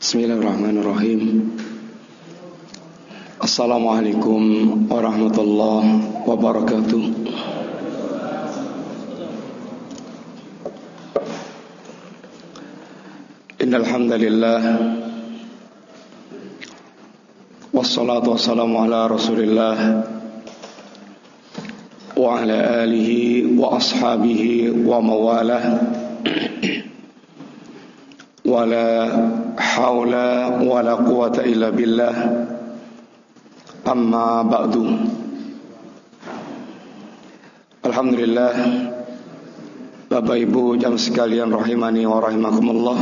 Bismillahirrahmanirrahim Assalamualaikum warahmatullahi wabarakatuh Innalhamdulillah Wassalatu wassalamu ala rasulillah Wa ala alihi wa ashabihi wa mawalah Wala haula wala quwata illa billah. Amma ba'du. Alhamdulillah Bapak Ibu jam sekalian rahimani wa rahimakumullah.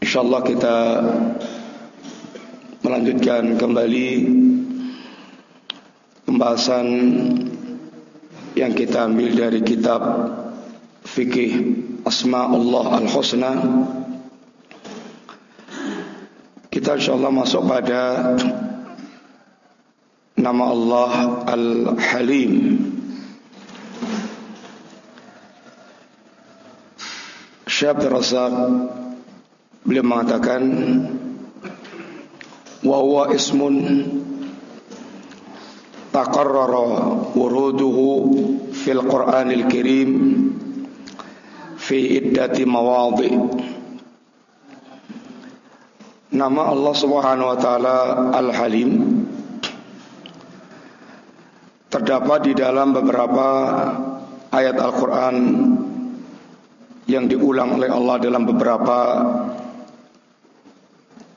InsyaAllah kita Melanjutkan kembali Pembahasan Yang kita ambil dari kitab Fikih Asma Allah Al-Husna. Kita insyaAllah masuk pada Nama Allah Al-Halim. Syekh Razak Beliau mengatakan Wahuwa ismun Taqarrara Wuruduhu Fil Quranil Kirim fi iddati mawadhi Nama Allah Subhanahu wa taala Al-Halim terdapat di dalam beberapa ayat Al-Qur'an yang diulang oleh Allah dalam beberapa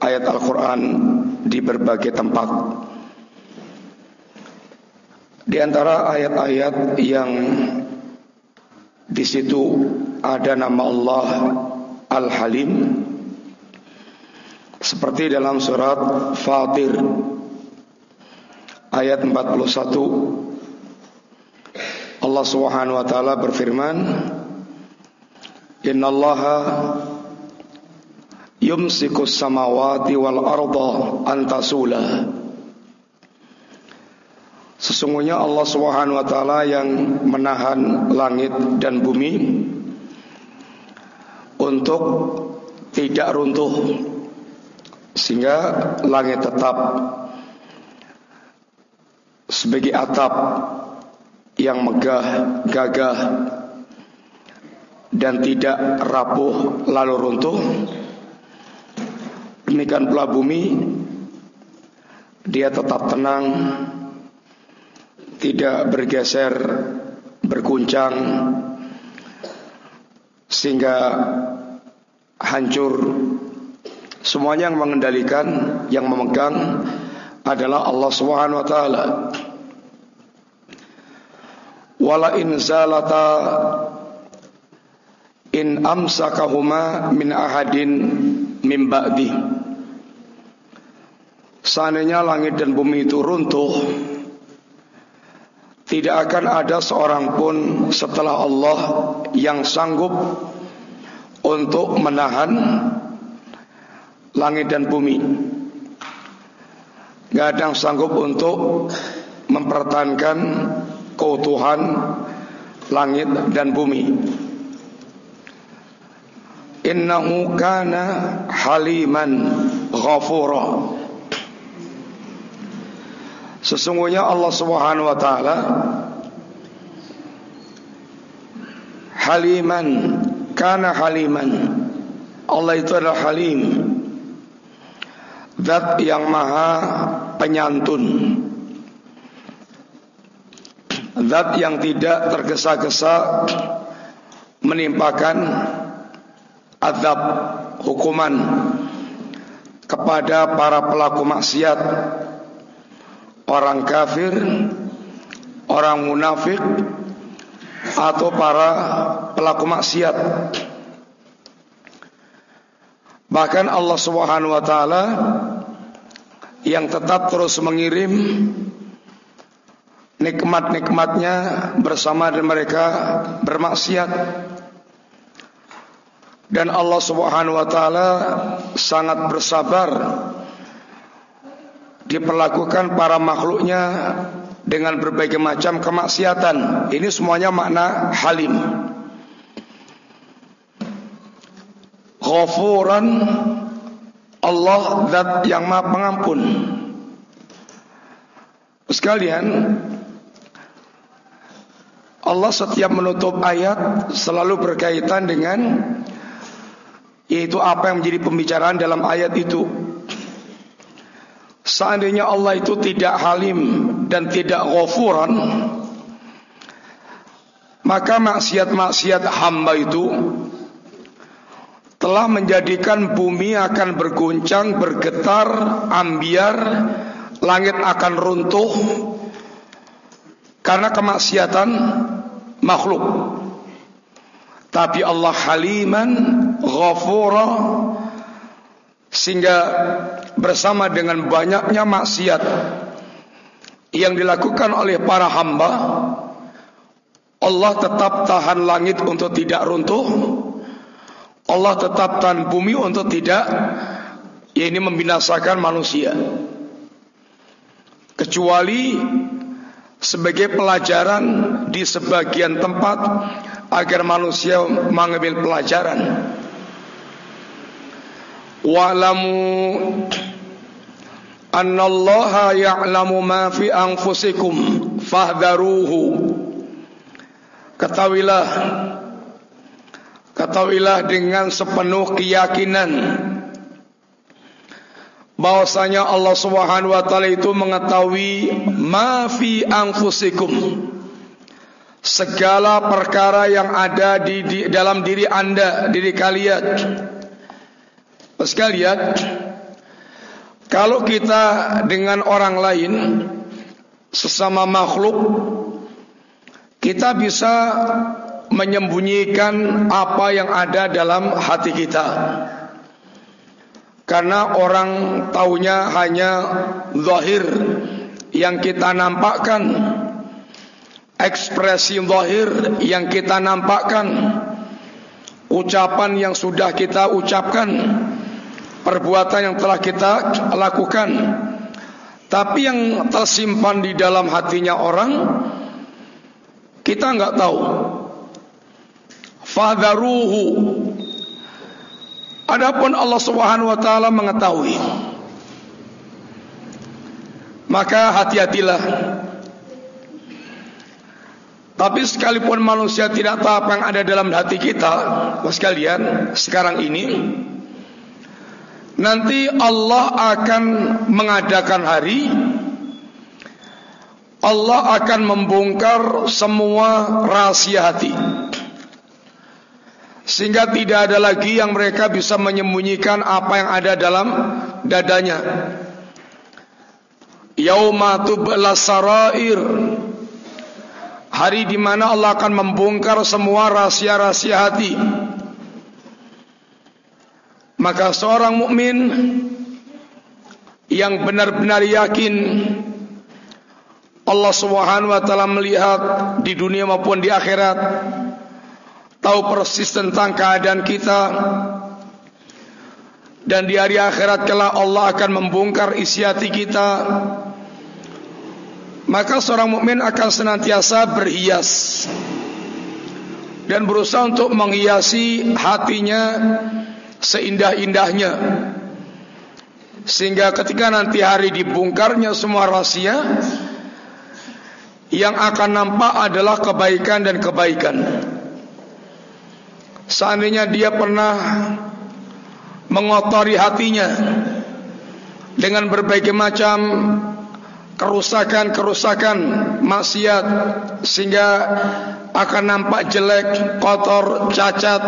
ayat Al-Qur'an di berbagai tempat. Di antara ayat-ayat yang di situ ada nama Allah Al-Halim. Seperti dalam surat Fatir ayat 41 Allah Subhanahu wa taala berfirman Innallaha yumsikus samawati wal arda antasula Sesungguhnya Allah Subhanahu wa taala yang menahan langit dan bumi untuk tidak runtuh sehingga langit tetap sebagai atap yang megah gagah dan tidak rapuh lalu runtuh. Demikian pula bumi dia tetap tenang tidak bergeser berguncang sehingga hancur. Semuanya yang mengendalikan yang memegang adalah Allah Subhanahu wa taala. Wala in zalata in amsakahuma min ahadin min ba'di. Seandainya langit dan bumi itu runtuh tidak akan ada seorang pun setelah Allah yang sanggup untuk menahan langit dan bumi. Tidak ada yang sanggup untuk mempertahankan keutuhan langit dan bumi. Innahu kana haliman ghafura. Sesungguhnya Allah Subhanahu wa taala haliman kana haliman. Allah itu adalah halim Zat yang maha penyantun. Zat yang tidak tergesa-gesa Menimpakan Azab Hukuman Kepada para pelaku maksiat Orang kafir Orang munafik Atau para pelaku maksiat. Bahkan Allah Subhanahu wa taala yang tetap terus mengirim nikmat-nikmatnya bersama dengan mereka bermaksiat. Dan Allah Subhanahu wa taala sangat bersabar diperlakukan para makhluknya dengan berbagai macam kemaksiatan. Ini semuanya makna halim. Ghafuran Allah zat yang maha pengampun. Sekalian Allah setiap menutup ayat selalu berkaitan dengan yaitu apa yang menjadi pembicaraan dalam ayat itu. Seandainya Allah itu tidak halim dan tidak ghafuran, maka maksiat-maksiat hamba itu telah menjadikan bumi akan berguncang, bergetar, ambiar, langit akan runtuh karena kemaksiatan makhluk. Tapi Allah haliman, ghafura, sehingga bersama dengan banyaknya maksiat yang dilakukan oleh para hamba, Allah tetap tahan langit untuk tidak runtuh. Allah tetap tahan bumi untuk tidak ya ini membinasakan manusia. Kecuali sebagai pelajaran di sebagian tempat agar manusia mengambil pelajaran. Wa'lamu anna Allah ya'lamu ma fi anfusikum fahdharuhu. Ketahuilah ketahuilah dengan sepenuh keyakinan bahwasanya Allah Subhanahu wa taala itu mengetahui ma fi anfusikum segala perkara yang ada di, di dalam diri Anda, diri kalian. Sekalian, kalau kita dengan orang lain sesama makhluk kita bisa menyembunyikan apa yang ada dalam hati kita. Karena orang taunya hanya zahir yang kita nampakkan ekspresi zahir yang kita nampakkan ucapan yang sudah kita ucapkan perbuatan yang telah kita lakukan tapi yang tersimpan di dalam hatinya orang kita enggak tahu fadharuhu Adapun Allah Subhanahu wa taala mengetahui. Maka hati-hatilah. Tapi sekalipun manusia tidak tahu apa yang ada dalam hati kita, sekalian, sekarang ini nanti Allah akan mengadakan hari Allah akan membongkar semua rahasia hati. Sehingga tidak ada lagi yang mereka bisa menyembunyikan apa yang ada dalam dadanya. Yauma tubla sarair. Hari di mana Allah akan membongkar semua rahasia-rahasia hati. Maka seorang mukmin yang benar-benar yakin Allah Subhanahu wa taala melihat di dunia maupun di akhirat tahu persis tentang keadaan kita dan di hari akhirat kelak Allah akan membongkar isi hati kita maka seorang mukmin akan senantiasa berhias dan berusaha untuk menghiasi hatinya seindah-indahnya sehingga ketika nanti hari dibongkarnya semua rahasia yang akan nampak adalah kebaikan dan kebaikan. Seandainya dia pernah mengotori hatinya dengan berbagai macam kerusakan-kerusakan maksiat sehingga akan nampak jelek, kotor, cacat,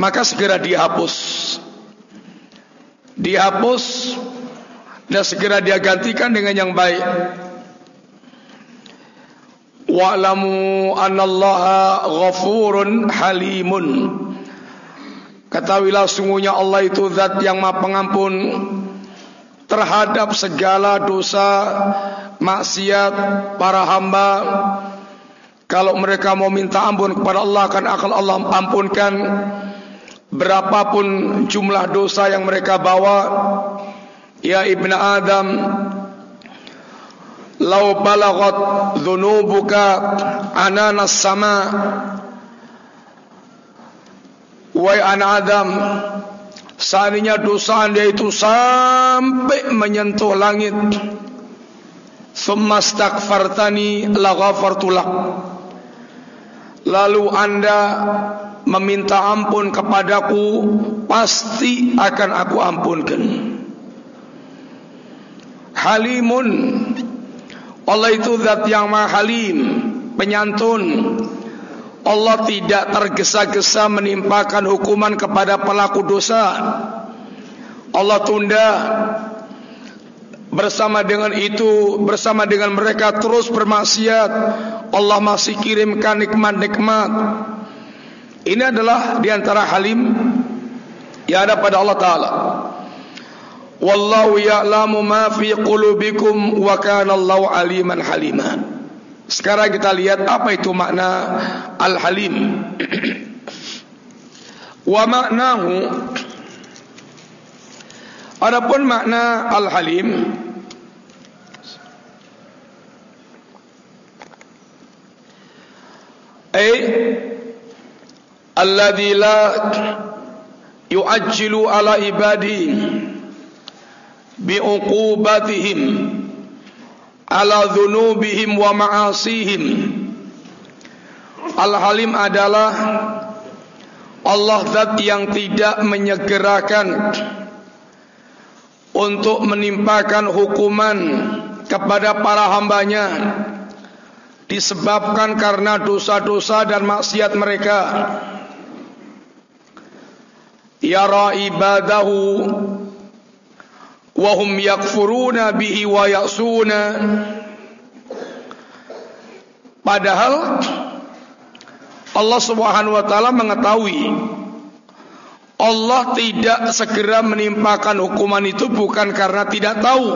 maka segera dihapus. Dihapus dan segera dia gantikan dengan yang baik. Wa'lamu annallaha ghafurun halimun Ketahuilah sungguhnya Allah itu zat yang maha pengampun Terhadap segala dosa Maksiat para hamba Kalau mereka mau minta ampun kepada Allah akan akan Allah ampunkan Berapapun jumlah dosa yang mereka bawa Ya Ibn Adam Lau balagat dhunubuka ananas sama Wahai anak Adam Seandainya dosa anda itu sampai menyentuh langit Thumma stakfartani la ghafartulak Lalu anda meminta ampun kepadaku Pasti akan aku ampunkan Halimun Allah itu zat yang maha halim Penyantun Allah tidak tergesa-gesa menimpakan hukuman kepada pelaku dosa. Allah tunda bersama dengan itu bersama dengan mereka terus bermaksiat. Allah masih kirimkan nikmat-nikmat. Ini adalah diantara halim yang ada pada Allah Taala. Wallahu ya'lamu ma fi qulubikum wa kana Allahu aliman haliman. Sekarang kita lihat apa itu makna Al-Halim. Wa maknahu Adapun makna Al-Halim ay alladhi la yu'ajjilu ala ibadi bi'uqubatihim ala dhunubihim wa ma'asihim Al-Halim adalah Allah zat yang tidak menyegerakan untuk menimpakan hukuman kepada para hambanya disebabkan karena dosa-dosa dan maksiat mereka yara ibadahu wahum yakfuruna bihi wa ya'suna padahal Allah Subhanahu wa taala mengetahui Allah tidak segera menimpakan hukuman itu bukan karena tidak tahu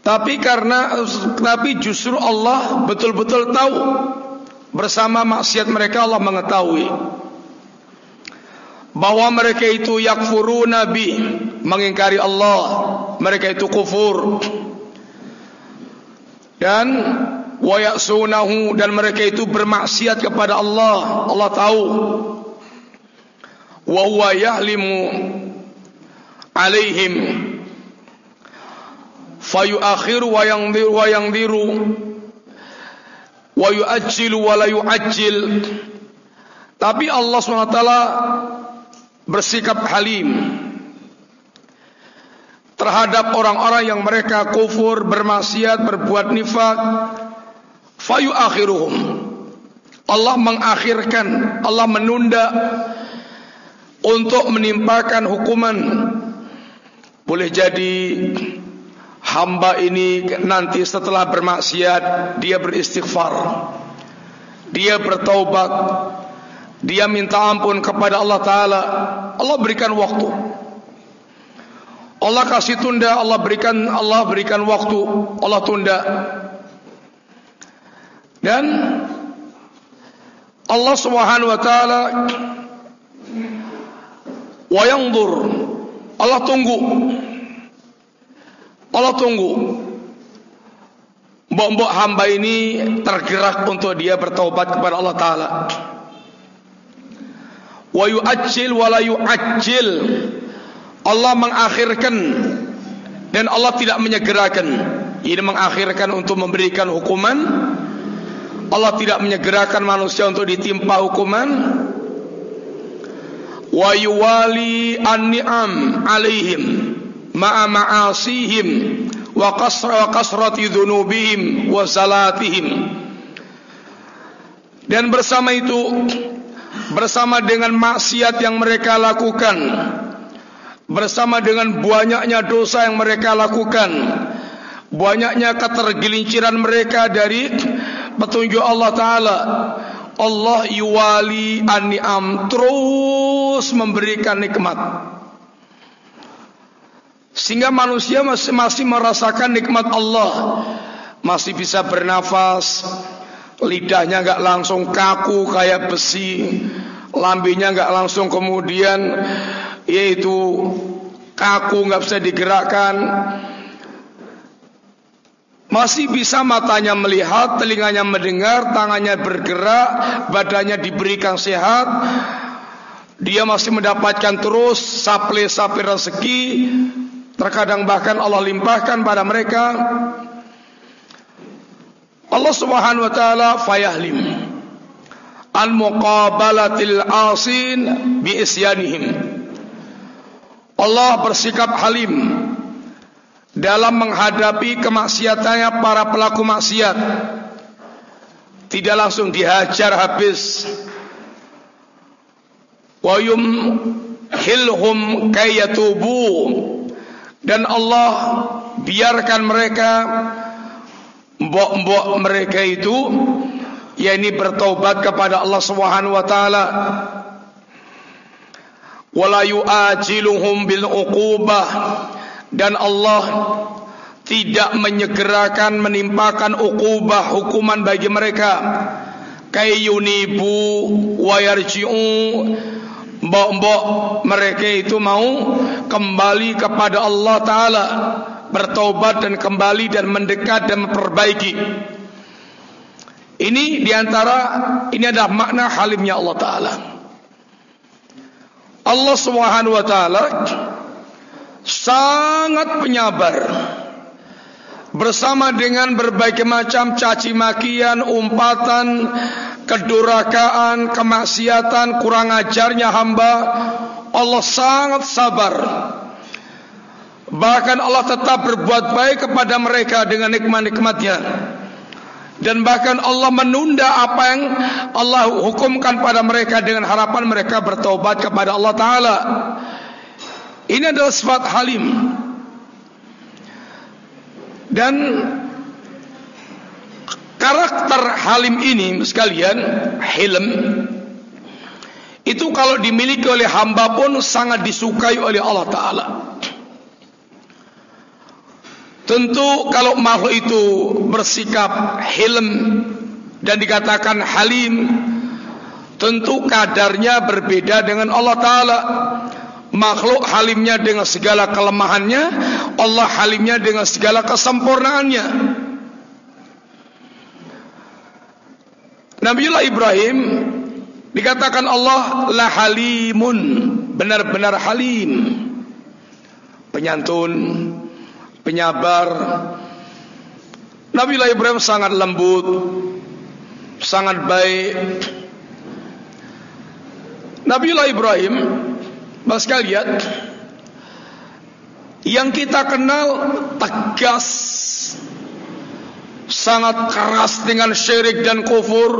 tapi karena tapi justru Allah betul-betul tahu bersama maksiat mereka Allah mengetahui bahwa mereka itu yakfuru nabi mengingkari Allah. Mereka itu kufur. Dan wayasunahu dan mereka itu bermaksiat kepada Allah. Allah tahu. Wa huwa yahlimu alaihim. Fayuakhiru wa yangdiru wa yangdiru wa yuajjilu wa la yuajjil tapi Allah SWT bersikap halim terhadap orang-orang yang mereka kufur, bermaksiat, berbuat nifak. Fayu akhiruhum. Allah mengakhirkan, Allah menunda untuk menimpakan hukuman. Boleh jadi hamba ini nanti setelah bermaksiat dia beristighfar, dia bertaubat, dia minta ampun kepada Allah Taala, Allah berikan waktu. Allah kasih tunda, Allah berikan Allah berikan waktu, Allah tunda. Dan Allah Subhanahu wa taala wa yanzur. Allah tunggu Allah tunggu. Mbok-mbok hamba ini tergerak untuk dia bertaubat kepada Allah Ta'ala. Wa yu'ajjil wa la yu'ajjil. Allah mengakhirkan dan Allah tidak menyegerakan. Ini mengakhirkan untuk memberikan hukuman. Allah tidak menyegerakan manusia untuk ditimpa hukuman. Wa yuwali an-ni'am alaihim ma'a ma'asihim wa qasra wa qasrati dhunubihim wa salatihim. Dan bersama itu bersama dengan maksiat yang mereka lakukan bersama dengan banyaknya dosa yang mereka lakukan banyaknya ketergelinciran mereka dari petunjuk Allah taala Allah yuwali an-ni'am terus memberikan nikmat sehingga manusia masih, masih merasakan nikmat Allah masih bisa bernafas lidahnya enggak langsung kaku kayak besi, lambungnya enggak langsung kemudian yaitu kaku enggak bisa digerakkan. Masih bisa matanya melihat, telinganya mendengar, tangannya bergerak, badannya diberikan sehat. Dia masih mendapatkan terus saple-saple rezeki. Terkadang bahkan Allah limpahkan pada mereka. Allah Subhanahu wa taala fayahlim an muqabalatil asin bi isyanihim. Allah bersikap halim dalam menghadapi kemaksiatannya para pelaku maksiat tidak langsung dihajar habis wa yumhilhum kayatubu dan Allah biarkan mereka mbok-mbok mereka itu yakni bertobat kepada Allah Subhanahu wa taala. Wala yu'ajiluhum bil uqubah. Dan Allah tidak menyegerakan menimpakan ukubah hukuman bagi mereka. Kayunibu wa yarji'u mbok-mbok mereka itu mau kembali kepada Allah taala bertobat dan kembali dan mendekat dan memperbaiki. Ini diantara ini adalah makna halimnya Allah taala. Allah Subhanahu wa taala sangat penyabar bersama dengan berbagai macam caci makian, umpatan, kedurakaan, kemaksiatan, kurang ajarnya hamba, Allah sangat sabar. Bahkan Allah tetap berbuat baik kepada mereka dengan nikmat-nikmatnya. Dan bahkan Allah menunda apa yang Allah hukumkan pada mereka dengan harapan mereka bertobat kepada Allah Ta'ala. Ini adalah sifat halim. Dan karakter halim ini sekalian, hilm itu kalau dimiliki oleh hamba pun sangat disukai oleh Allah Taala. Tentu kalau makhluk itu bersikap hilm dan dikatakan halim, tentu kadarnya berbeda dengan Allah Taala makhluk halimnya dengan segala kelemahannya Allah halimnya dengan segala kesempurnaannya. Nabiullah Ibrahim dikatakan Allah la halimun benar-benar halim. Penyantun penyabar. Nabiullah Ibrahim sangat lembut sangat baik. Nabiullah Ibrahim Mas kalian Yang kita kenal Tegas Sangat keras dengan syirik dan kufur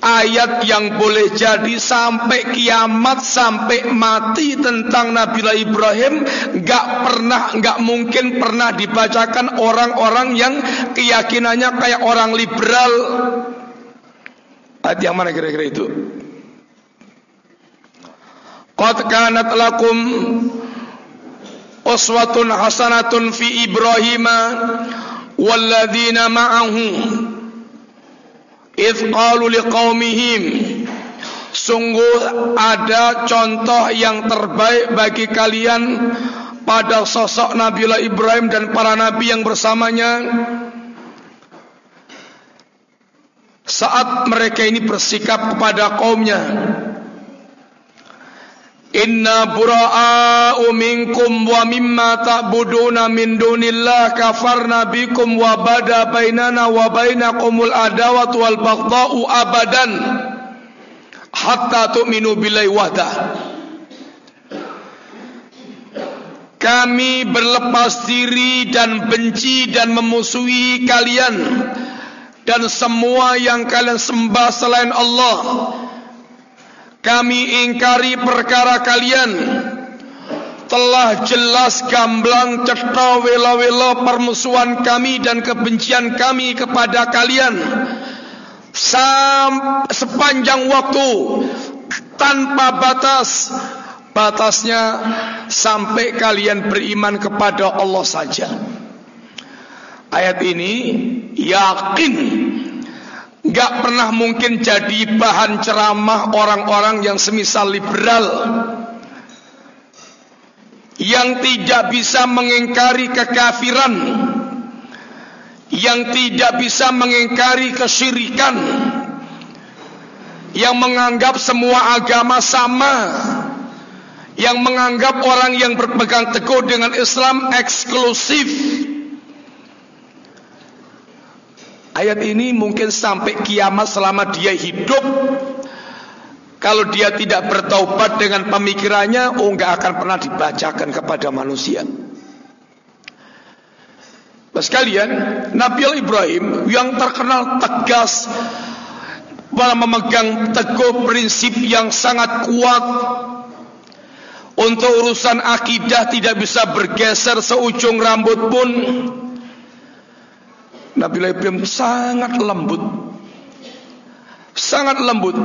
Ayat yang boleh jadi sampai kiamat sampai mati tentang Nabi Ibrahim gak pernah gak mungkin pernah dibacakan orang-orang yang keyakinannya kayak orang liberal. Ayat yang mana kira-kira itu? Qad kanat lakum uswatun hasanatun fi Ibrahim walladzina ma'ahu idh qalu liqaumihim. Sungguh ada contoh yang terbaik bagi kalian pada sosok Nabiullah Ibrahim dan para nabi yang bersamanya. Saat mereka ini bersikap kepada kaumnya Inna bura'a'u minkum wa mimma ta'buduna min dunillah kafarna bikum wa bada bainana wa bainakumul adawatu wal baghda'u abadan hatta tu'minu billahi wahdah. Kami berlepas diri dan benci dan memusuhi kalian dan semua yang kalian sembah selain Allah kami ingkari perkara kalian. Telah jelas gamblang cetha wela-wela permusuhan kami dan kebencian kami kepada kalian. Sepanjang waktu tanpa batas. Batasnya sampai kalian beriman kepada Allah saja. Ayat ini yakin Gak pernah mungkin jadi bahan ceramah orang-orang yang semisal liberal. Yang tidak bisa mengingkari kekafiran. Yang tidak bisa mengingkari kesyirikan. Yang menganggap semua agama sama. Yang menganggap orang yang berpegang teguh dengan Islam eksklusif ayat ini mungkin sampai kiamat selama dia hidup. Kalau dia tidak bertaubat dengan pemikirannya oh enggak akan pernah dibacakan kepada manusia. Sekalian Nabi Ibrahim yang terkenal tegas Malah memegang teguh prinsip yang sangat kuat. Untuk urusan akidah tidak bisa bergeser seujung rambut pun Nabi Ibrahim sangat lembut Sangat lembut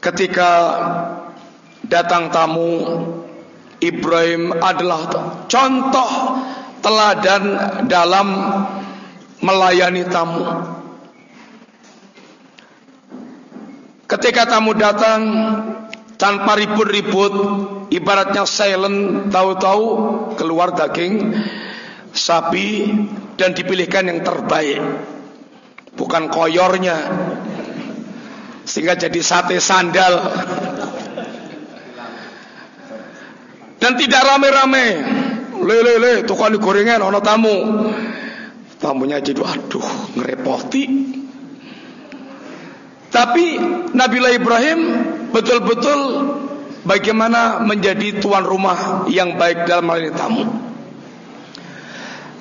Ketika datang tamu Ibrahim adalah contoh teladan dalam melayani tamu. Ketika tamu datang tanpa ribut-ribut, ibaratnya silent, tahu-tahu keluar daging sapi dan dipilihkan yang terbaik. Bukan koyornya. Sehingga jadi sate sandal. Dan tidak rame-rame. Le le le tukang gorengan ana tamu. Tamunya jadi aduh ngerepoti. Tapi Nabi Ibrahim betul-betul bagaimana menjadi tuan rumah yang baik dalam hal ini tamu.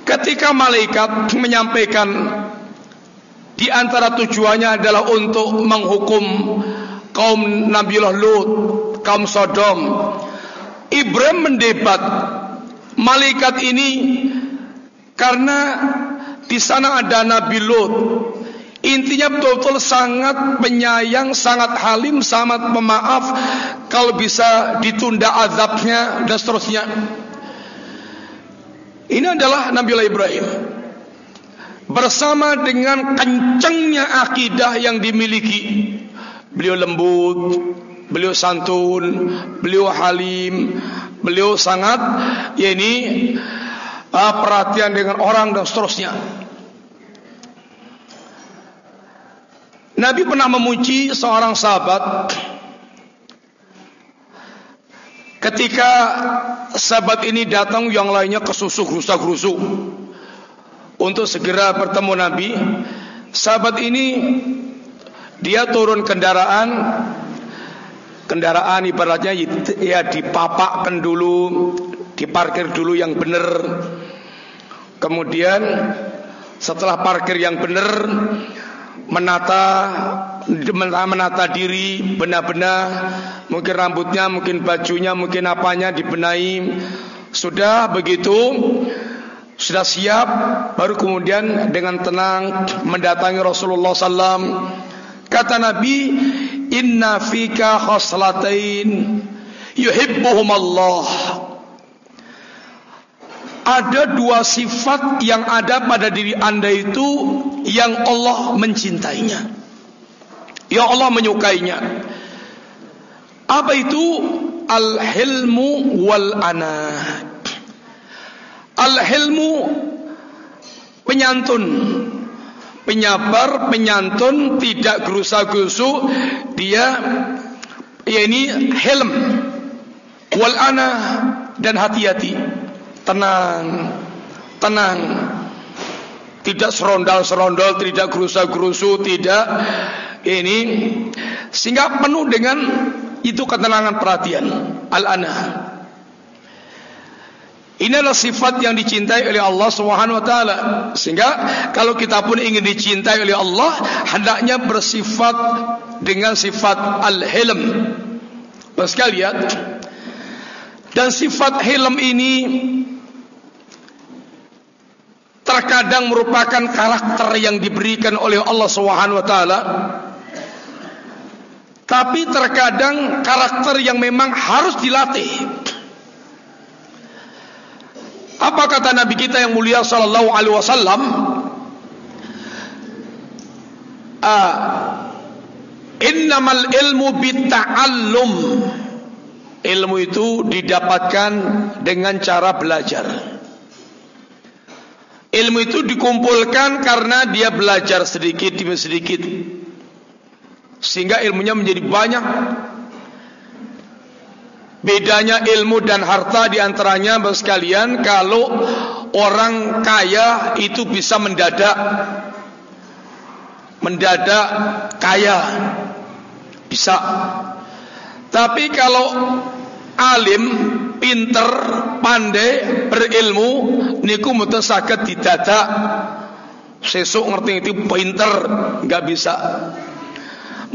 Ketika malaikat menyampaikan di antara tujuannya adalah untuk menghukum kaum Nabiullah Lut, kaum Sodom. Ibrahim mendebat malaikat ini karena di sana ada Nabi Lut. Intinya betul-betul sangat penyayang, sangat halim, sangat pemaaf kalau bisa ditunda azabnya dan seterusnya. Ini adalah Nabi Ibrahim. Bersama dengan kencangnya akidah yang dimiliki. Beliau lembut, beliau santun, beliau halim, Beliau sangat ya ini uh, perhatian dengan orang dan seterusnya. Nabi pernah memuji seorang sahabat ketika sahabat ini datang yang lainnya kesusuk rusak rusuk untuk segera bertemu Nabi. Sahabat ini dia turun kendaraan kendaraan ibaratnya ya dipapakkan dulu, diparkir dulu yang benar. Kemudian setelah parkir yang benar, menata menata diri benar-benar, mungkin rambutnya, mungkin bajunya, mungkin apanya dibenahi. Sudah begitu, sudah siap, baru kemudian dengan tenang mendatangi Rasulullah SAW. Kata Nabi, inna fika khaslatain yuhibbuhum Allah ada dua sifat yang ada pada diri anda itu yang Allah mencintainya yang Allah menyukainya. Apa itu? Al-hilmu wal ana al-hilmu penyantun. Penyabar, penyantun, tidak gerusa-gerusu, dia ya ini helm. Wal ana dan hati-hati. Tenang. Tenang. Tidak serondal-serondal, tidak gerusa-gerusu, tidak ini sehingga penuh dengan itu ketenangan perhatian al-ana. Ini adalah sifat yang dicintai oleh Allah Subhanahu wa taala. Sehingga kalau kita pun ingin dicintai oleh Allah, hendaknya bersifat dengan sifat al-hilm. Sekalian dan sifat hilm ini terkadang merupakan karakter yang diberikan oleh Allah Subhanahu wa taala. Tapi terkadang karakter yang memang harus dilatih. Apa kata Nabi kita yang mulia sallallahu alaihi wasallam? Ah, innamal ilmu bitta'allum. ilmu itu didapatkan dengan cara belajar. Ilmu itu dikumpulkan karena dia belajar sedikit demi sedikit. Sehingga ilmunya menjadi banyak. Bedanya ilmu dan harta di antaranya sekalian kalau orang kaya itu bisa mendadak. Mendadak kaya. Bisa. Tapi kalau alim pinter pandai berilmu niku mboten saged didadak. Sesuk ngerti itu pinter enggak bisa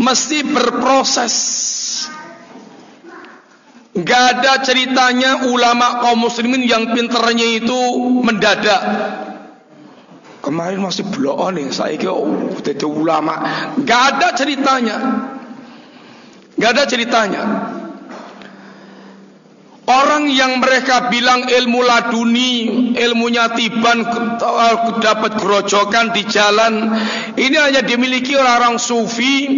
mesti berproses enggak ada ceritanya ulama kaum muslimin yang pinternya itu mendadak Kemarin masih bloon nih, saya kira oh, ulama. Gak ada ceritanya. Gak ada ceritanya. Orang yang mereka bilang ilmu laduni, ilmunya tiban dapat gerojokan di jalan, ini hanya dimiliki orang-orang sufi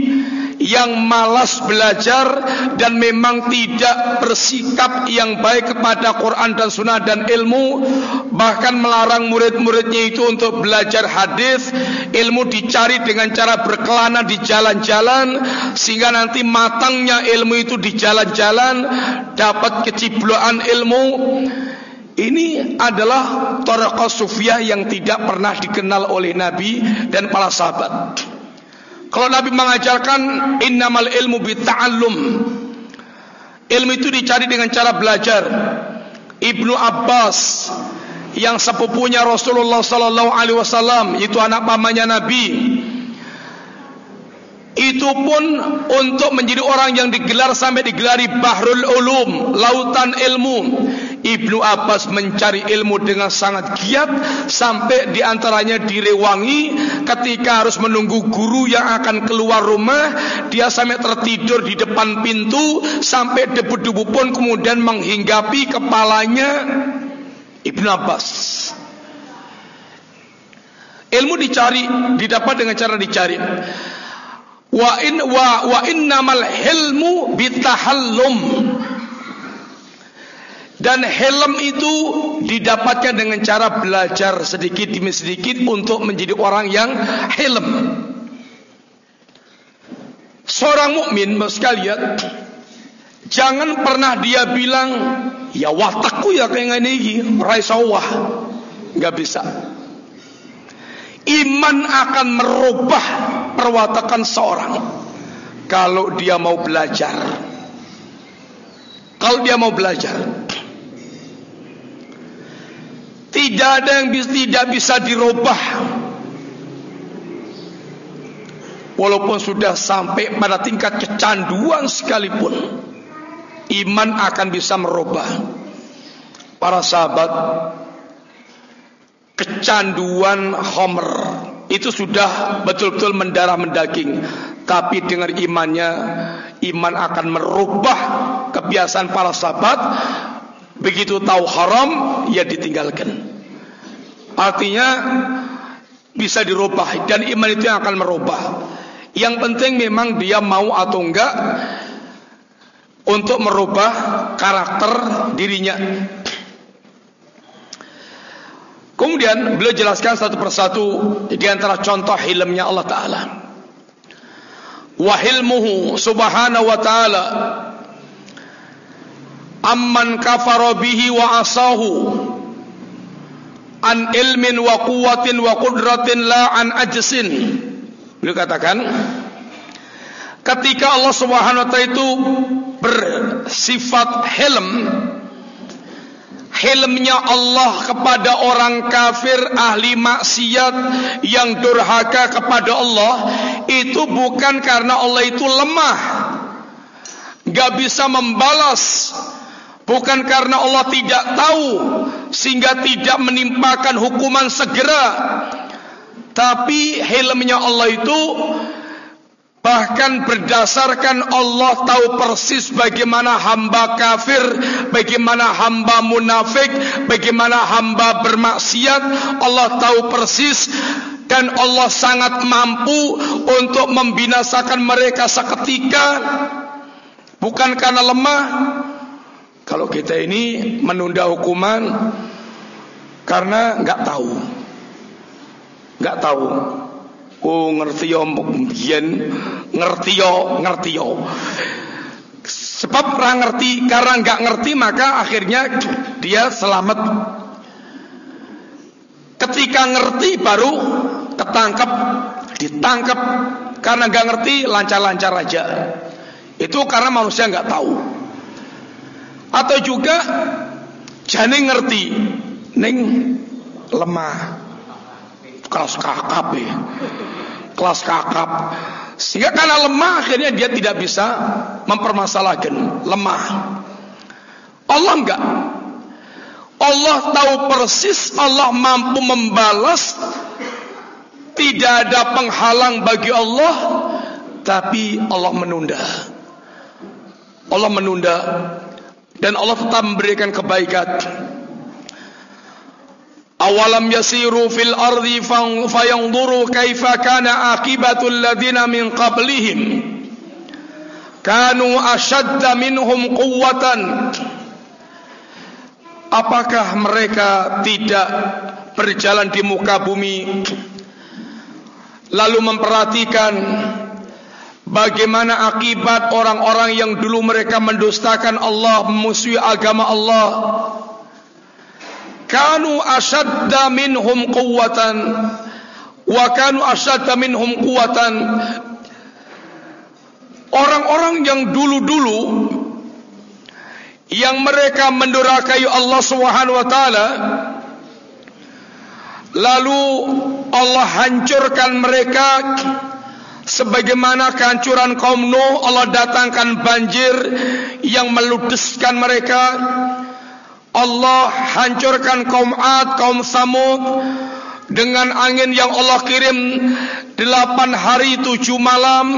yang malas belajar dan memang tidak bersikap yang baik kepada Quran dan Sunnah dan ilmu bahkan melarang murid-muridnya itu untuk belajar hadis ilmu dicari dengan cara berkelana di jalan-jalan sehingga nanti matangnya ilmu itu di jalan-jalan dapat kecibloan ilmu ini adalah tariqah sufiah yang tidak pernah dikenal oleh Nabi dan para sahabat. Kalau Nabi mengajarkan innamal ilmu bitta'allum. Ilmu itu dicari dengan cara belajar. Ibnu Abbas yang sepupunya Rasulullah wasallam itu anak pamannya Nabi. Itu pun untuk menjadi orang yang digelar sampai digelari Bahrul Ulum, lautan ilmu. Ibnu Abbas mencari ilmu dengan sangat giat sampai diantaranya direwangi. Ketika harus menunggu guru yang akan keluar rumah dia sampai tertidur di depan pintu sampai debu-debu pun kemudian menghinggapi kepalanya Ibnu Abbas. Ilmu dicari didapat dengan cara dicari wa in wa wa innamal hilmu bitahallum dan helm itu didapatkan dengan cara belajar sedikit demi sedikit untuk menjadi orang yang helm. Seorang mukmin sekalian, jangan pernah dia bilang, ya watakku ya kayak ini, raisawah, nggak bisa. Iman akan merubah perwatakan seorang kalau dia mau belajar. Kalau dia mau belajar. Tidak ada yang bisa, tidak bisa dirubah Walaupun sudah sampai pada tingkat kecanduan sekalipun Iman akan bisa merubah Para sahabat Kecanduan homer Itu sudah betul-betul mendarah mendaging Tapi dengan imannya Iman akan merubah kebiasaan para sahabat Begitu tahu haram, ia ditinggalkan. Artinya bisa dirubah dan iman itu yang akan merubah. Yang penting memang dia mau atau enggak untuk merubah karakter dirinya. Kemudian beliau jelaskan satu persatu di antara contoh hilmnya Allah Taala. Wahilmuhu subhanahu wa taala amman kafara bihi wa asahu an ilmin wa quwwatin wa qudratin la an ajsin beliau katakan ketika Allah Subhanahu wa taala itu bersifat helm helmnya Allah kepada orang kafir ahli maksiat yang durhaka kepada Allah itu bukan karena Allah itu lemah enggak bisa membalas Bukan karena Allah tidak tahu sehingga tidak menimpakan hukuman segera. Tapi helmnya Allah itu bahkan berdasarkan Allah tahu persis bagaimana hamba kafir, bagaimana hamba munafik, bagaimana hamba bermaksiat. Allah tahu persis dan Allah sangat mampu untuk membinasakan mereka seketika. Bukan karena lemah, Kalau kita ini menunda hukuman karena nggak tahu, nggak tahu. Oh ngerti yo yen ngerti yo ngerti yo. Sebab orang ngerti karena nggak ngerti maka akhirnya dia selamat. Ketika ngerti baru ketangkep, ditangkap karena nggak ngerti lancar-lancar aja. Itu karena manusia nggak tahu. Atau juga jane ngerti, neng lemah. Kelas kakap ya. Kelas kakap. Sehingga karena lemah akhirnya dia tidak bisa mempermasalahkan lemah. Allah enggak. Allah tahu persis Allah mampu membalas tidak ada penghalang bagi Allah tapi Allah menunda. Allah menunda dan Allah tetap memberikan kebaikan. Awalam yasiru fil ardi fayanzuru kaifa kana akibatul ladina min qablihim kanu ashadda minhum quwwatan Apakah mereka tidak berjalan di muka bumi? Lalu memperhatikan bagaimana akibat orang-orang yang dulu mereka mendustakan Allah, memusuhi agama Allah. Kanu ashadda minhum quwwatan wa kanu ashadda minhum quwwatan. Orang-orang yang dulu-dulu yang mereka mendurakai Allah Subhanahu wa taala lalu Allah hancurkan mereka sebagaimana kehancuran kaum Nuh Allah datangkan banjir yang meludeskan mereka Allah hancurkan kaum Ad kaum Samud dengan angin yang Allah kirim delapan hari tujuh malam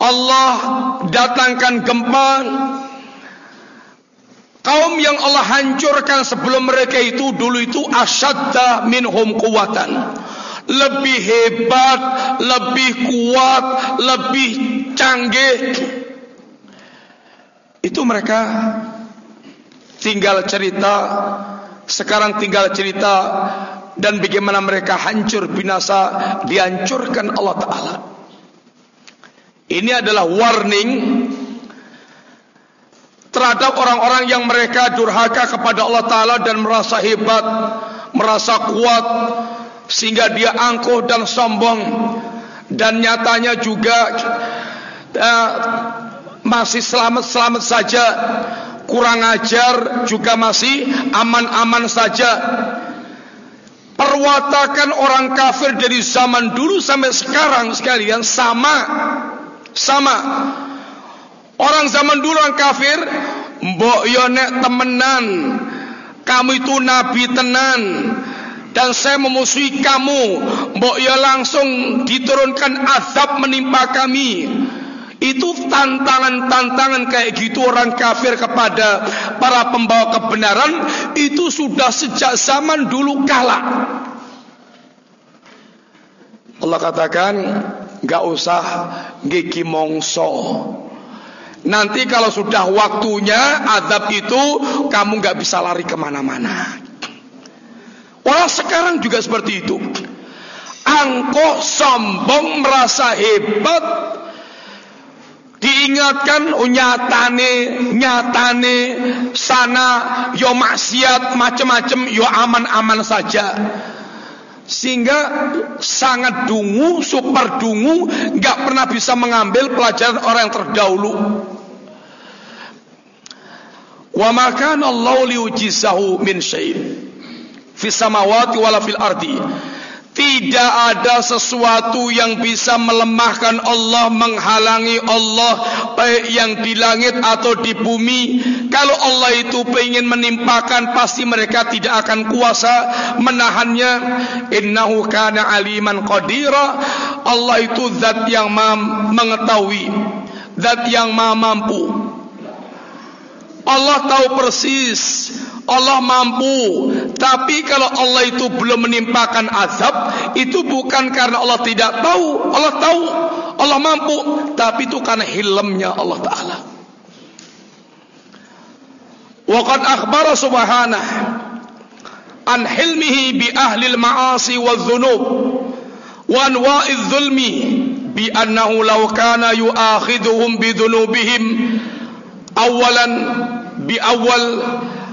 Allah datangkan gempa Kaum yang Allah hancurkan sebelum mereka itu dulu itu asyadda minhum kuwatan. Lebih hebat, lebih kuat, lebih canggih. Itu mereka tinggal cerita, sekarang tinggal cerita dan bagaimana mereka hancur binasa dihancurkan Allah Ta'ala. Ini adalah warning terhadap orang-orang yang mereka durhaka kepada Allah Ta'ala dan merasa hebat, merasa kuat, sehingga dia angkuh dan sombong, dan nyatanya juga uh, masih selamat-selamat saja, kurang ajar juga masih aman-aman saja. Perwatakan orang kafir dari zaman dulu sampai sekarang sekalian sama, sama. Orang zaman dulu orang kafir, mbok yo nek temenan, kamu itu nabi tenan dan saya memusuhi kamu, mbok yo langsung diturunkan azab menimpa kami. Itu tantangan-tantangan kayak gitu orang kafir kepada para pembawa kebenaran itu sudah sejak zaman dulu kalah. Allah katakan, enggak usah gigi mongso. Nanti kalau sudah waktunya azab itu kamu nggak bisa lari ke mana-mana. Walau sekarang juga seperti itu. Angkoh sombong merasa hebat. Diingatkan oh, nyatane nyatane sana yo maksiat macam-macam yo aman-aman saja. Sehingga sangat dungu, super dungu, nggak pernah bisa mengambil pelajaran orang yang terdahulu. Wa makan Allah liujisahu min syai' fi samawati wala fil ardi. Tidak ada sesuatu yang bisa melemahkan Allah, menghalangi Allah, baik yang di langit atau di bumi. Kalau Allah itu ingin menimpakan, pasti mereka tidak akan kuasa menahannya. Innahu kana aliman qadira. Allah itu zat yang mengetahui, zat yang mampu. Allah tahu persis. Allah mampu. Tapi kalau Allah itu belum menimpakan azab itu bukan karena Allah tidak tahu. Allah tahu. Allah mampu. Tapi itu karena hilmnya Allah Ta'ala. Waqad akhbara subhanah an hilmihi bi ahli al-ma'asi wa dhunub wa anwa'i dhulmi bi annahu law kana yu'akhidhuhum bi dhunubihim awalan bi awal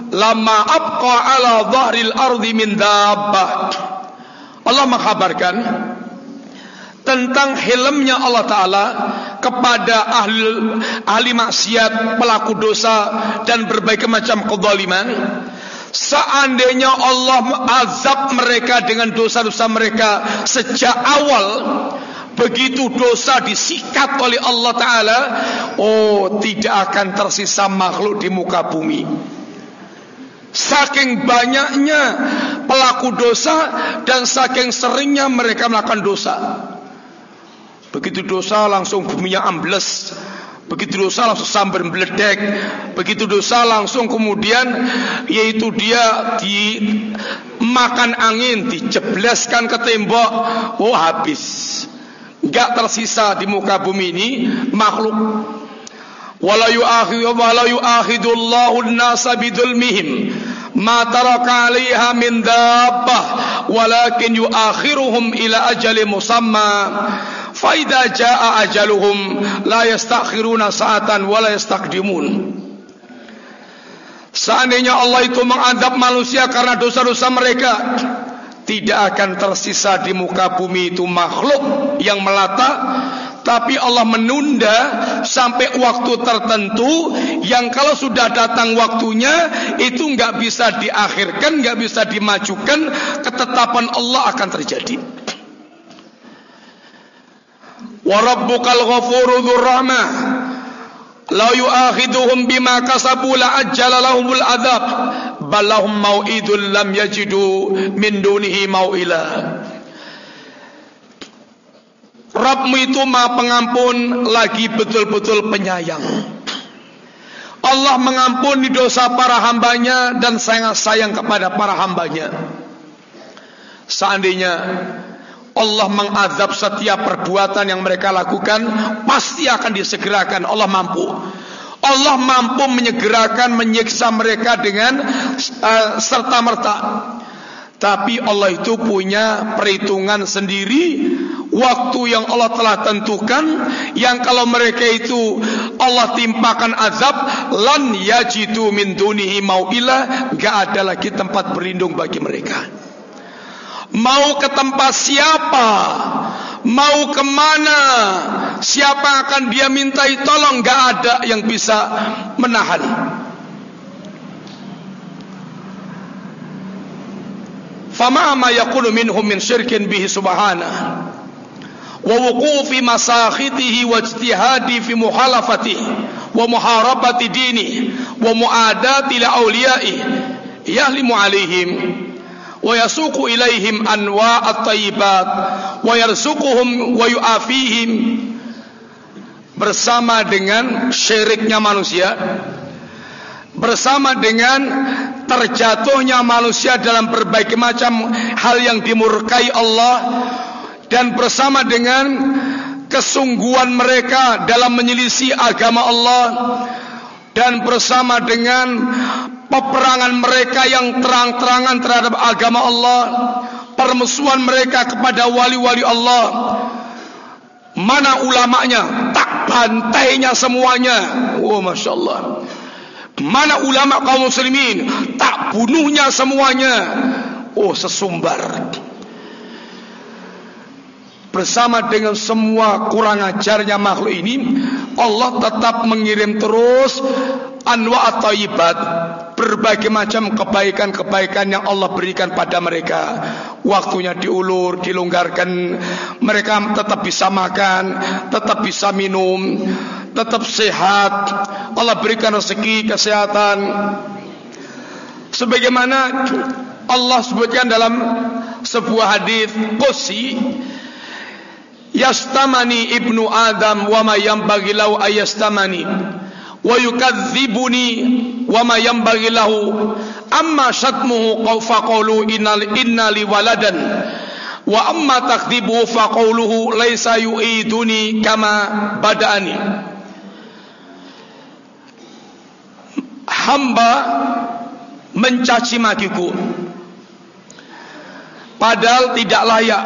lama abqa ala dhahril ardi min dabbah Allah mengkhabarkan tentang helmnya Allah Ta'ala kepada ahli, ahli maksiat, pelaku dosa dan berbagai macam kezaliman. Seandainya Allah azab mereka dengan dosa-dosa mereka sejak awal, begitu dosa disikat oleh Allah Ta'ala, oh tidak akan tersisa makhluk di muka bumi. Saking banyaknya pelaku dosa dan saking seringnya mereka melakukan dosa. Begitu dosa langsung buminya ambles. Begitu dosa langsung sambar meledek. Begitu dosa langsung kemudian yaitu dia dimakan angin, dijebleskan ke tembok. Oh habis. Enggak tersisa di muka bumi ini makhluk. Wala yu'akhidu wala yu'akhidullahu an-nasa bidulmihim ma taraka 'alaiha min dabbah walakin yu'akhiruhum ila ajalin musamma faida jaa ajaluhum la yastakhiruna sa'atan wa la yastaqdimun Seandainya Allah itu mengadab manusia karena dosa-dosa mereka tidak akan tersisa di muka bumi itu makhluk yang melata tapi Allah menunda sampai waktu tertentu yang kalau sudah datang waktunya itu enggak bisa diakhirkan enggak bisa dimajukan ketetapan Allah akan terjadi. Wa rabbukal ghafuru dzur rahmah la yu'akhiduhum bima kasabu la ajjala lahumul adzab bal lahum mau'idul lam yajidu min dunihi mau'ila Rabbmu itu maha pengampun lagi betul-betul penyayang. Allah mengampuni dosa para hambanya dan sangat sayang kepada para hambanya. Seandainya Allah mengazab setiap perbuatan yang mereka lakukan pasti akan disegerakan. Allah mampu Allah mampu menyegerakan menyiksa mereka dengan uh, serta merta tapi Allah itu punya perhitungan sendiri waktu yang Allah telah tentukan yang kalau mereka itu Allah timpakan azab lan yajidu min dunihi mauila enggak ada lagi tempat berlindung bagi mereka Mau ke tempat siapa? Mau ke mana? Siapa akan dia mintai tolong? Gak ada yang bisa menahan. Fama ma yakunu minhum min syirkin bihi subhanah wa wuqufi masakhitihi wa ijtihadi fi muhalafatihi wa muharabati dini wa muadati li awliyai yahlimu alaihim anwa at-tayyibat wa yarzuquhum wa yu'afihim. Bersama dengan syiriknya manusia. Bersama dengan terjatuhnya manusia dalam berbagai macam hal yang dimurkai Allah. Dan bersama dengan kesungguhan mereka dalam menyelisih agama Allah. Dan bersama dengan peperangan mereka yang terang-terangan terhadap agama Allah, permusuhan mereka kepada wali-wali Allah. Mana ulamanya? Tak bantainya semuanya. Oh, masya Allah. Mana ulama kaum muslimin? Tak bunuhnya semuanya. Oh, sesumbar. Bersama dengan semua kurang ajarnya makhluk ini, Allah tetap mengirim terus anwa atau ibat berbagai macam kebaikan-kebaikan yang Allah berikan pada mereka. Waktunya diulur, dilonggarkan, mereka tetap bisa makan, tetap bisa minum, tetap sehat. Allah berikan rezeki kesehatan. Sebagaimana Allah sebutkan dalam sebuah hadis qudsi Yastamani ibnu Adam wa ma yanbaghi lahu ayastamani wa yukadzibuni wa ma lahu. Amma shatmuhu fa innal inna li waladan. Wa amma takdzibuhu fa qawluhu laisa yu'iduni kama bada'ani. Hamba mencaci makiku. Padahal tidak layak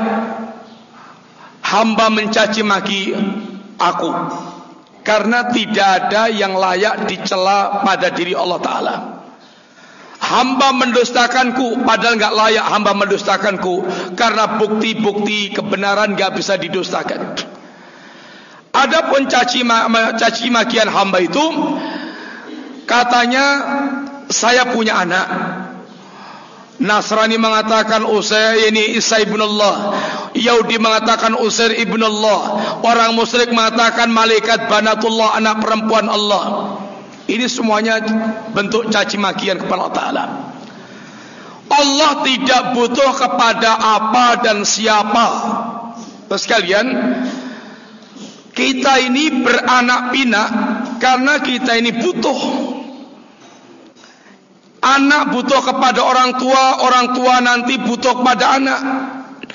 hamba mencaci maki aku karena tidak ada yang layak dicela pada diri Allah taala. Hamba mendustakanku padahal enggak layak hamba mendustakanku. Karena bukti-bukti kebenaran enggak bisa didustakan. Adapun caci, caci makian hamba itu katanya saya punya anak Nasrani mengatakan Usair ini Isa ibn Allah. Yahudi mengatakan Usair ibn Allah. Orang musyrik mengatakan Malaikat Banatullah anak perempuan Allah. Ini semuanya bentuk caci makian kepada Allah Ta'ala. Allah tidak butuh kepada apa dan siapa. Sekalian Kita ini beranak pinak Karena kita ini butuh Anak butuh kepada orang tua, orang tua nanti butuh kepada anak.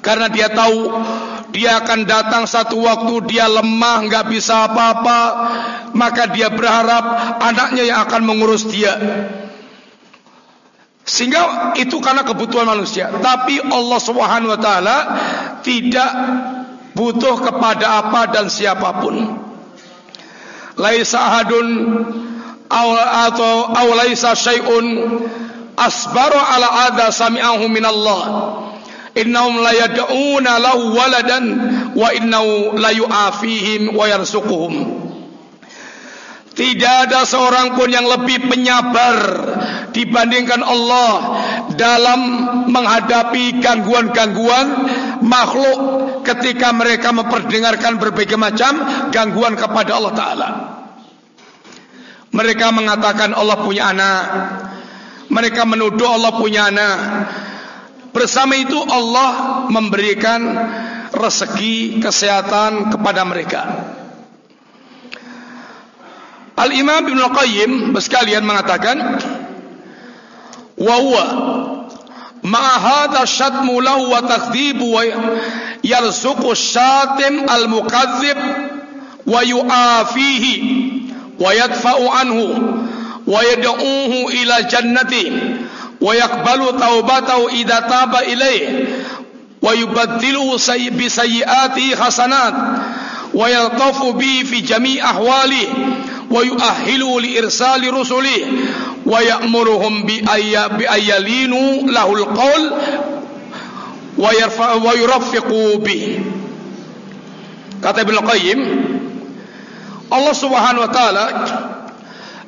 Karena dia tahu dia akan datang satu waktu dia lemah, enggak bisa apa-apa, maka dia berharap anaknya yang akan mengurus dia. Sehingga itu karena kebutuhan manusia. Tapi Allah Subhanahu taala tidak butuh kepada apa dan siapapun. Laisa ahadun atau awlaisa syai'un asbaru ala adha sami'ahu min Allah innahum la yad'una lahu waladan wa innahu la yu'afihim wa yarsuquhum tidak ada seorang pun yang lebih penyabar dibandingkan Allah dalam menghadapi gangguan-gangguan makhluk ketika mereka memperdengarkan berbagai macam gangguan kepada Allah Ta'ala. Mereka mengatakan Allah punya anak. Mereka menuduh Allah punya anak. Bersama itu Allah memberikan rezeki kesehatan kepada mereka. Al-Imam Ibn Qayyim bersekalian mengatakan wa huwa ma hadha syatmu lahu wa takdzibu wa yarzuqu syatim al-mukadzib wa yu'afihi ويدفع عنه ويدعوه إلى جنته ويقبل توبته إذا تاب إليه ويبدله بسيئاته حسنات ويلطف به في جميع أحواله ويؤهله لإرسال رسله ويأمرهم بأن يلينوا له القول ويرفقوا به. kata Ibn Qayyim Allah Subhanahu wa taala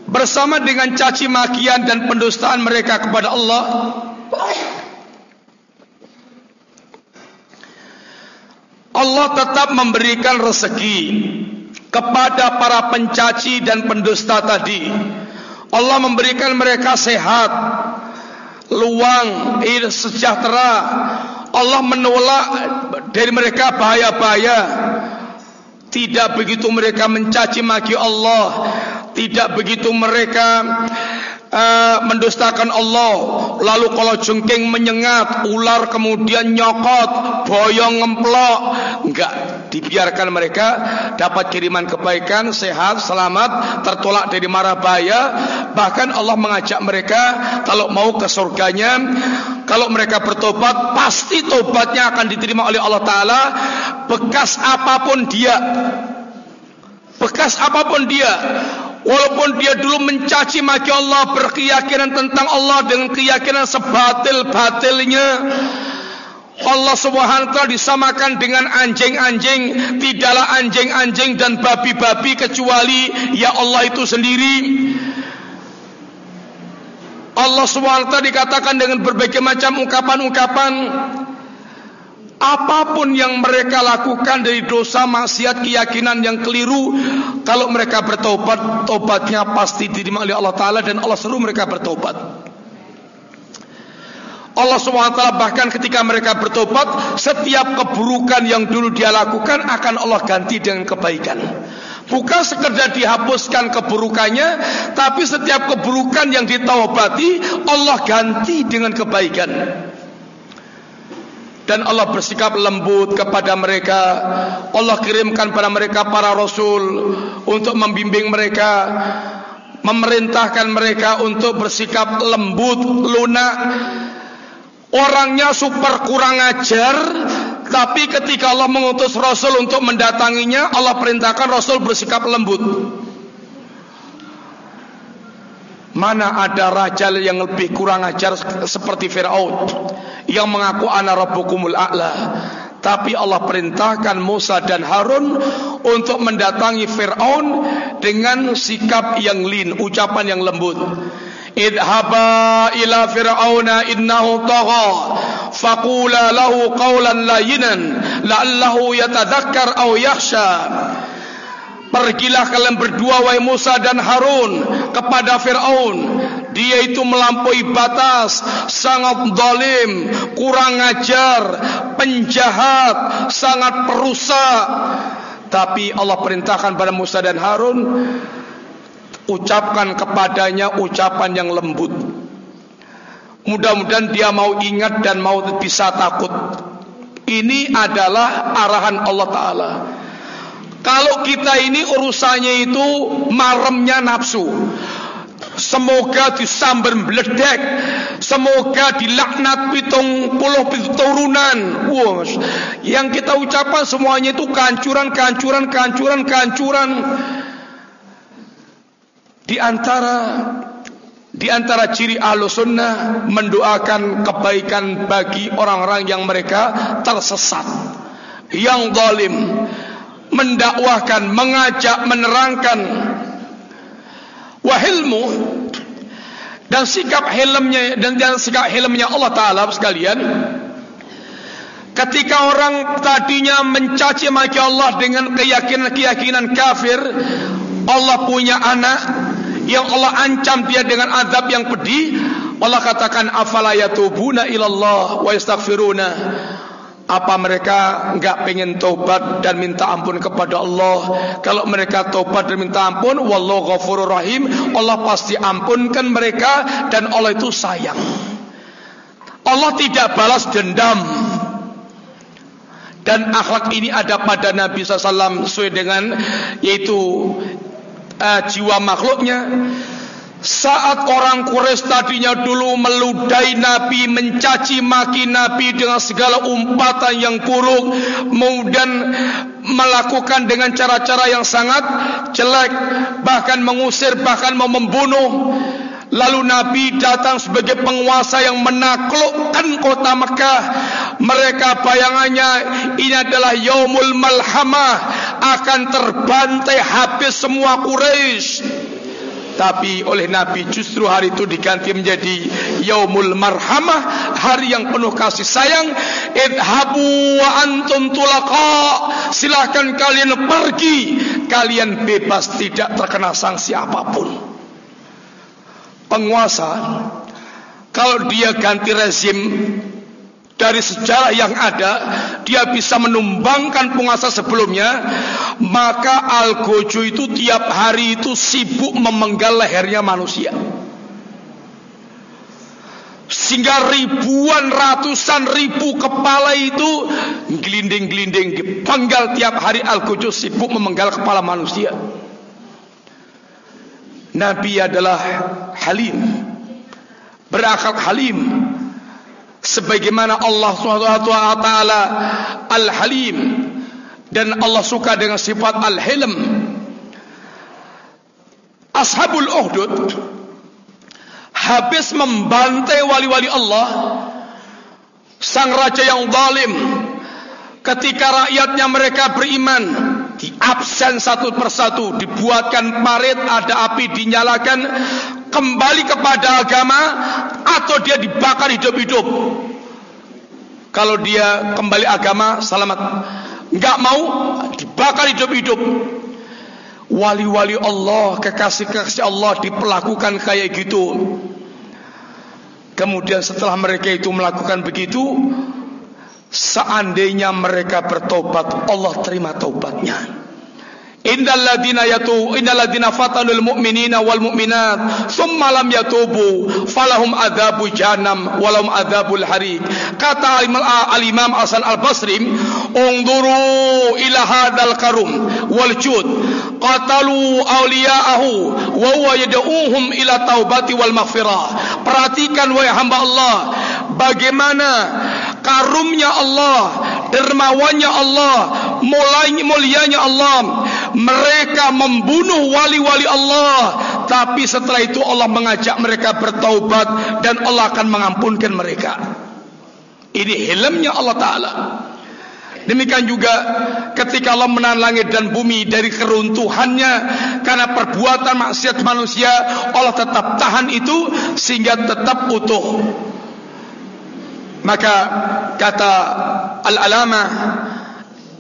bersama dengan caci makian dan pendustaan mereka kepada Allah Allah tetap memberikan rezeki kepada para pencaci dan pendusta tadi. Allah memberikan mereka sehat, luang, sejahtera. Allah menolak dari mereka bahaya-bahaya tidak begitu mereka mencaci maki Allah. Tidak begitu mereka uh, mendustakan Allah. Lalu kalau jengking menyengat Ular kemudian nyokot Boyong ngemplok. Enggak. Dibiarkan mereka dapat kiriman kebaikan Sehat, selamat Tertolak dari marah bahaya. Bahkan Allah mengajak mereka Kalau mau ke surganya kalau mereka bertobat pasti tobatnya akan diterima oleh Allah Taala bekas apapun dia. Bekas apapun dia. Walaupun dia dulu mencaci maki Allah berkeyakinan tentang Allah dengan keyakinan sebatil-batilnya Allah taala disamakan dengan anjing-anjing. Tidaklah anjing-anjing dan babi-babi kecuali ya Allah itu sendiri. Allah SWT dikatakan dengan berbagai macam ungkapan-ungkapan Apapun yang mereka lakukan dari dosa maksiat keyakinan yang keliru Kalau mereka bertobat Tobatnya pasti diterima oleh Allah Ta'ala Dan Allah seru mereka bertobat. Allah SWT bahkan ketika mereka bertobat Setiap keburukan yang dulu dia lakukan Akan Allah ganti dengan kebaikan. Bukan sekedar dihapuskan keburukannya Tapi setiap keburukan yang ditaubati Allah ganti dengan kebaikan Dan Allah bersikap lembut kepada mereka Allah kirimkan pada mereka para rasul Untuk membimbing mereka memerintahkan mereka untuk bersikap lembut, lunak. Orangnya super kurang ajar, tapi ketika Allah mengutus Rasul untuk mendatanginya, Allah perintahkan Rasul bersikap lembut. Mana ada raja yang lebih kurang ajar seperti Firaun yang mengaku ana rabbukumul a'la. Tapi Allah perintahkan Musa dan Harun untuk mendatangi Firaun dengan sikap yang lin, ucapan yang lembut. Idhaba ila fir'auna innahu tagha faqula lahu qawlan layinan la'allahu yatadhakkar aw yakhsha Pergilah kalian berdua wahai Musa dan Harun kepada Firaun. Dia itu melampaui batas, sangat zalim, kurang ajar, penjahat, sangat perusak. Tapi Allah perintahkan pada Musa dan Harun ucapkan kepadanya ucapan yang lembut. Mudah-mudahan dia mau ingat dan mau bisa takut. Ini adalah arahan Allah Ta'ala. Kalau kita ini urusannya itu maremnya nafsu. Semoga disambar meledek. Semoga dilaknat pitung puluh turunan. Wow. Yang kita ucapkan semuanya itu kancuran, kancuran, kancuran, kancuran. Di antara di antara ciri ahlu sunnah mendoakan kebaikan bagi orang-orang yang mereka tersesat, yang zalim, mendakwahkan, mengajak, menerangkan. Wahilmu dan sikap helmnya dan, dan sikap helmnya Allah Taala sekalian. Ketika orang tadinya mencaci maki Allah dengan keyakinan-keyakinan kafir, Allah punya anak yang Allah ancam dia dengan azab yang pedih, Allah katakan afala yatubuna wa yastaghfiruna apa mereka enggak pengen tobat dan minta ampun kepada Allah? Kalau mereka tobat dan minta ampun wallahu ghafurur rahim. Allah pasti ampunkan mereka dan Allah itu sayang. Allah tidak balas dendam. Dan akhlak ini ada pada Nabi SAW sesuai dengan yaitu uh, jiwa makhluknya saat orang Quraisy tadinya dulu meludahi Nabi, mencaci maki Nabi dengan segala umpatan yang buruk, kemudian melakukan dengan cara-cara yang sangat jelek, bahkan mengusir, bahkan mau membunuh. Lalu Nabi datang sebagai penguasa yang menaklukkan kota Mekah. Mereka bayangannya ini adalah Yaumul Malhamah akan terbantai habis semua Quraisy. Tapi oleh Nabi justru hari itu diganti menjadi Yaumul Marhamah Hari yang penuh kasih sayang. Idhabu wa antum tulaqa. Silahkan kalian pergi. Kalian bebas tidak terkena sanksi apapun. Penguasa Kalau dia ganti rezim dari sejarah yang ada dia bisa menumbangkan penguasa sebelumnya maka Al-Gojo itu tiap hari itu sibuk memenggal lehernya manusia. Sehingga ribuan ratusan ribu kepala itu gelinding-gelinding dipenggal tiap hari Al-Gojo sibuk memenggal kepala manusia. Nabi adalah halim. Berakal halim sebagaimana Allah SWT Al-Halim dan Allah suka dengan sifat Al-Hilm. Ashabul Uhdud habis membantai wali-wali Allah sang raja yang zalim ketika rakyatnya mereka beriman di absen satu persatu dibuatkan parit ada api dinyalakan kembali kepada agama atau dia dibakar hidup-hidup. Kalau dia kembali agama selamat. Enggak mau dibakar hidup-hidup. Wali-wali Allah kekasih-kekasih Allah diperlakukan kayak gitu. Kemudian setelah mereka itu melakukan begitu Seandainya mereka bertobat Allah terima tobatnya Innal ladina yatu innal ladina fatanul mu'minina wal mu'minat thumma lam yatubu falahum adzabu jahannam walahum adzabul harik. Kata al-Imam Hasan al-Basri, "Ungduru ila hadzal karum wal jud qatalu awliya'ahu wa huwa yad'uuhum ila taubati wal maghfirah." Perhatikan wahai hamba Allah, bagaimana karumnya Allah, dermawannya Allah, mulianya Allah mereka membunuh wali-wali Allah. Tapi setelah itu Allah mengajak mereka bertaubat dan Allah akan mengampunkan mereka. Ini hilmnya Allah Ta'ala. Demikian juga ketika Allah menahan langit dan bumi dari keruntuhannya karena perbuatan maksiat manusia Allah tetap tahan itu sehingga tetap utuh. Maka kata Al-Alamah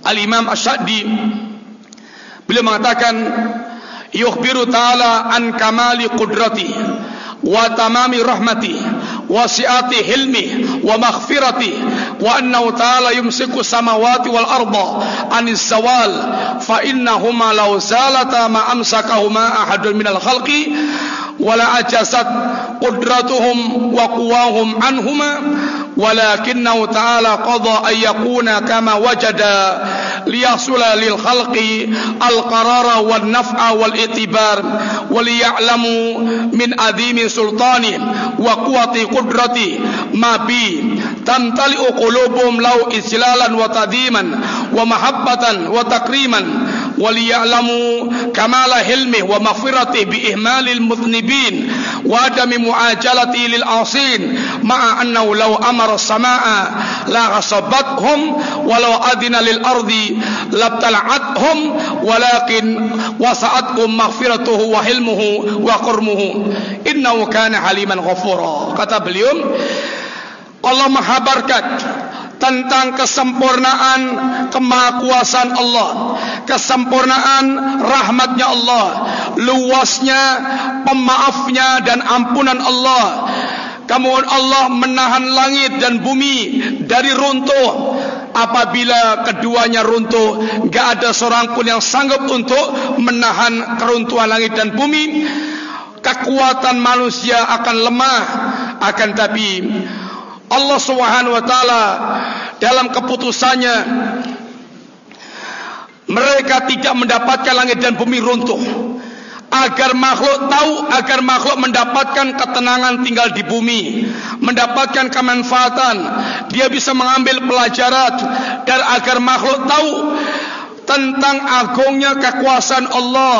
Al-Imam Ash-Shaddi Beliau mengatakan yukhbiru ta'ala an kamali qudrati wa tamami rahmati wa si'ati hilmi wa maghfirati wa annahu ta'ala yumsiku samawati wal arda anis zawal fa innahuma law zalata ma amsakahuma ahadun minal khalqi wala ajasat qudratuhum wa quwahum anhuma ولكنه تعالى قضى أن يكون كما وجد ليحصل للخلق القرار والنفع والاعتبار وليعلموا من عظيم سلطانه وقوة قدرته ما به. تمتلئ قلوبهم له إسلالا وتديما ومحبة وتكريما. وليعلموا كمال حلمه ومغفرته بإهمال المذنبين وعدم معاجلته للعاصين مع أنه لو أمر السماء لغصبتهم ولو أذن للأرض لابتلعتهم ولكن وسعتهم مغفرته وحلمه وقرمه. إنه كان حليما غفورا. كتب اليوم الله menghabarkan tentang kesempurnaan kemahakuasaan Allah, kesempurnaan rahmatnya Allah, luasnya pemaafnya dan ampunan Allah. Kemudian Allah menahan langit dan bumi dari runtuh. Apabila keduanya runtuh, enggak ada seorang pun yang sanggup untuk menahan keruntuhan langit dan bumi. Kekuatan manusia akan lemah, akan tapi Allah Subhanahu wa taala dalam keputusannya mereka tidak mendapatkan langit dan bumi runtuh. Agar makhluk tahu agar makhluk mendapatkan ketenangan tinggal di bumi mendapatkan kemanfaatan dia bisa mengambil pelajaran dan agar makhluk tahu tentang agungnya kekuasaan Allah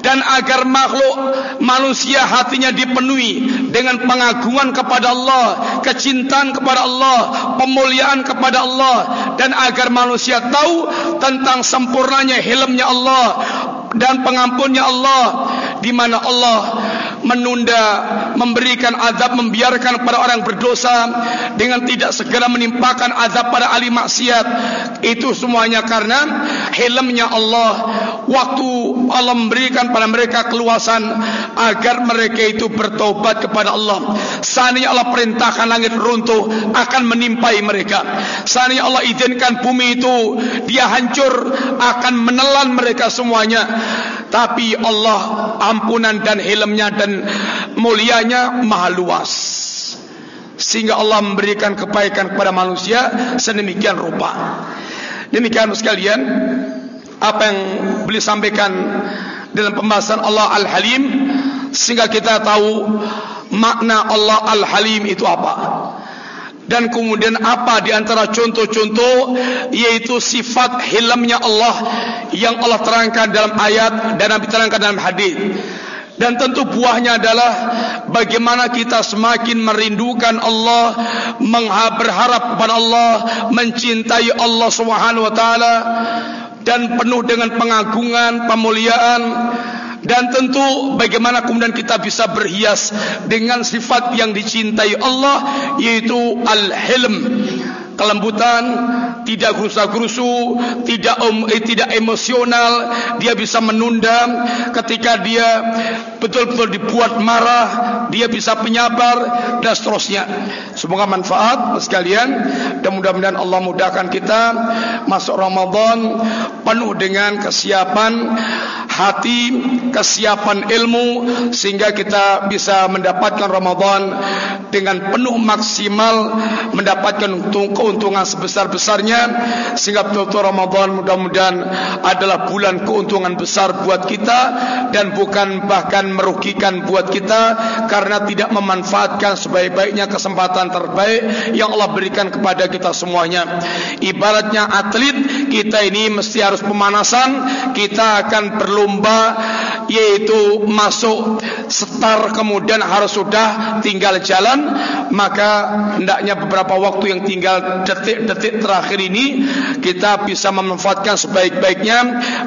dan agar makhluk manusia hatinya dipenuhi dengan pengagungan kepada Allah, kecintaan kepada Allah, pemuliaan kepada Allah. Dan agar manusia tahu tentang sempurnanya hilmnya Allah dan pengampunnya Allah di mana Allah menunda memberikan azab membiarkan para orang berdosa dengan tidak segera menimpakan azab pada ahli maksiat. Itu semuanya karena hilmnya Allah. Waktu Allah memberikan pada mereka keluasan agar mereka itu bertobat kepada Allah. Seandainya Allah perintahkan langit runtuh akan menimpai mereka. Seandainya Allah izinkan bumi itu dia hancur akan menelan mereka semuanya. Tapi Allah ampunan dan hilmnya dan mulianya maha luas. Sehingga Allah memberikan kebaikan kepada manusia sedemikian rupa. Demikian sekalian apa yang beliau sampaikan dalam pembahasan Allah Al-Halim sehingga kita tahu makna Allah Al-Halim itu apa. Dan kemudian apa di antara contoh-contoh yaitu sifat hilmnya Allah yang Allah terangkan dalam ayat dan Nabi terangkan dalam hadis. Dan tentu buahnya adalah bagaimana kita semakin merindukan Allah, berharap kepada Allah, mencintai Allah Subhanahu wa taala dan penuh dengan pengagungan, pemuliaan dan tentu bagaimana kemudian kita bisa berhias dengan sifat yang dicintai Allah yaitu al-hilm kelembutan, tidak gerusa-gerusu, tidak um, eh, tidak emosional, dia bisa menunda ketika dia betul-betul dibuat marah, dia bisa penyabar dan seterusnya. Semoga manfaat sekalian. Dan mudah-mudahan Allah mudahkan kita masuk Ramadan penuh dengan kesiapan hati, kesiapan ilmu sehingga kita bisa mendapatkan Ramadan dengan penuh maksimal mendapatkan keuntungan sebesar-besarnya sehingga betul-betul Ramadan mudah-mudahan adalah bulan keuntungan besar buat kita dan bukan bahkan merugikan buat kita karena tidak memanfaatkan sebaik-baiknya kesempatan terbaik yang Allah berikan kepada kita semuanya. Ibaratnya atlet kita ini mesti harus pemanasan. Kita akan berlomba yaitu masuk setar kemudian harus sudah tinggal jalan. Maka hendaknya beberapa waktu yang tinggal detik-detik terakhir ini kita bisa memanfaatkan sebaik-baiknya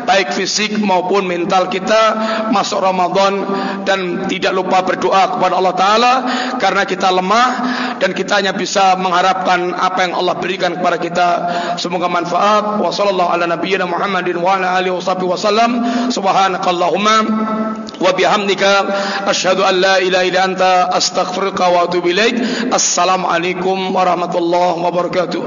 baik fisik maupun mental kita masuk Ramadan dan tidak lupa berdoa kepada Allah Taala karena kita lemah dan kita hanya bisa mengharapkan apa yang Allah berikan kepada kita. Semoga manfaat. Wa sallallahu ala nabiyyina Muhammadin wa ala alihi wasallam subhanakallahumma wa bihamdika asyhadu an la ilaha illa anta astaghfiruka wa atubu ilaik. Assalamu alaikum warahmatullahi wabarakatuh